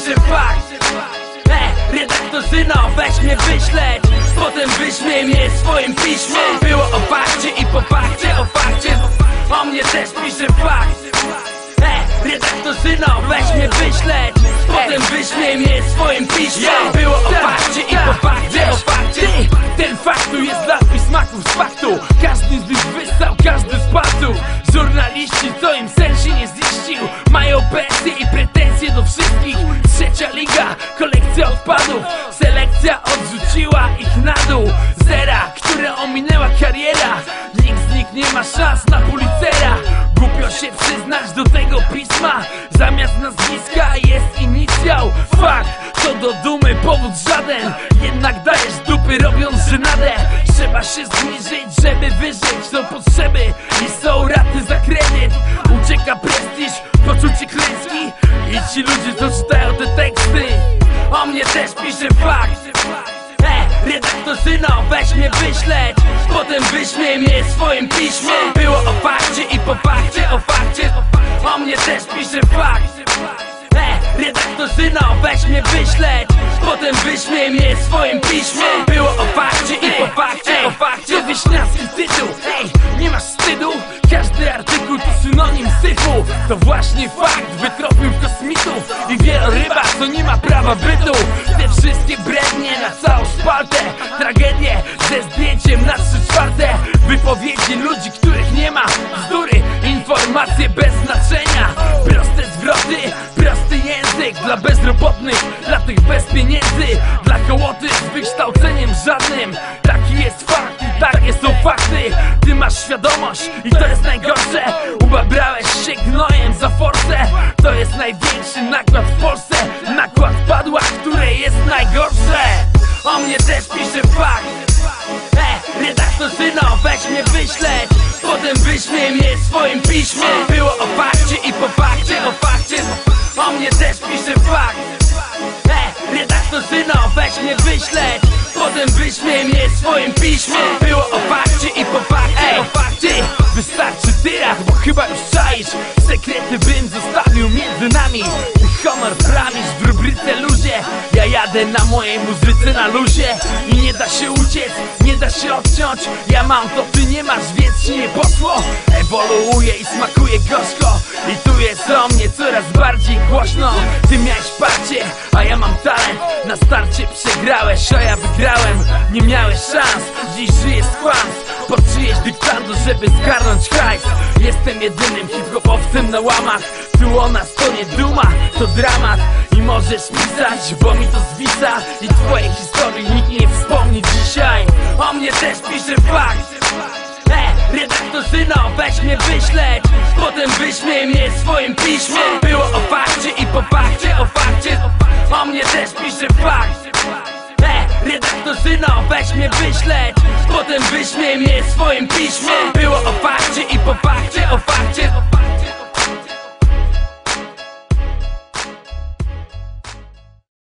pisze fakt E, redaktorzyno, weź mnie wyśleć Potem wyśmiej mnie swoim piśmie. Było o fakcie i po fakcie, o fakcie. O mnie też pisze fakt. E, redaktorzyno, weź mnie wyśleć Potem wyśmiej mnie swoim piśmie. Było o tak. fakcie i tak. po fakcie, o fakcie. Ten fakt tu jest dla smaków z faktu. Każdy z nich wystał, każdy spadł Żurnaliści, co im sensie nie ziścił. Mają pensje i pretensje do wszystkich. Trzecia liga, kolekcja odpadów. Selekcja odrzuciła ich na dół. Zera, które ominęła kariera. Nikt z nich nie ma szans na policera Głupio się przyznać do tego pisma. Zamiast nazwiska jest inicjał. Fakt, to do dumy powód żaden. Jednak dajesz dupy robiąc żenadę. Trzeba się zniżyć, żeby wyżyć Są potrzeby. I Ci ludzie co te teksty. O mnie też pisze fakt. E, redaktorzyno, weź mnie wyśleć. Potem wyśmiej mnie swoim piśmie. Było o fakcie i po fakcie, o fakcie. O mnie też pisze fakt. E, redaktorzyno, weź mnie wyśleć. Potem wyśmiej mnie swoim piśmie. Było o fakcie i po fakcie, o fakcie. To wieśniacki tytuł, To właśnie fakt, wytropił kosmitów I wieloryba, co nie ma prawa bytu. Te wszystkie brednie na całą szpaltę Tragedie ze zdjęciem na trzy czwarte. Wypowiedzi ludzi, których nie ma Bzdury, informacje bez znaczenia. Proste zwroty, prosty język Dla bezrobotnych, dla tych bez pieniędzy. Dla kołoty z wykształceniem żadnym Taki jest fakt takie są fakty Ty masz świadomość i to jest najgorsze. Ubabrałeś się gnojem za forsę To jest największy nakład w Polsce. Nakład padła, które jest najgorsze. O mnie też pisze fakt. E, redaktorzyno, weź mnie wyśleć. Potem wyśmiej mnie w swoim piśmie. Było o Potem wyśmiej mnie w swoim piśmie Było o fakcie i po fakcie, o fakcie Wystarczy tyrach, bo chyba już czaisz. Sekrety bym zostawił między nami. Ty honor prawisz w rubryce luzie Ja jadę na mojej muzyce na luzie. I nie da się uciec, nie da się odciąć. Ja mam to, ty nie masz, więc ci nie poszło Ewoluuje i smakuje a ja wygrałem? Nie miałeś szans, dziś żyję z kłamstw pod czyjeś dyktando, żeby zgarnąć hajs. Jestem jedynym hip-hopowcem na łamach. Tu o nas to nie duma, to dramat. I możesz pisać, bo mi to zwisa. I twojej historii nikt nie wspomni dzisiaj. O mnie też pisze fakt. E, redaktorzyno, weź mnie wyśleć Potem wyśmiej mnie w swoim piśmie. Było o fakcie i po fakcie, o fakcie. O mnie też pisze fakt E, redaktorzyno, weź mnie wyśleć Potem wyśmiej mnie w swoim piśmie. Było o fakcie i po fakcie, o fakcie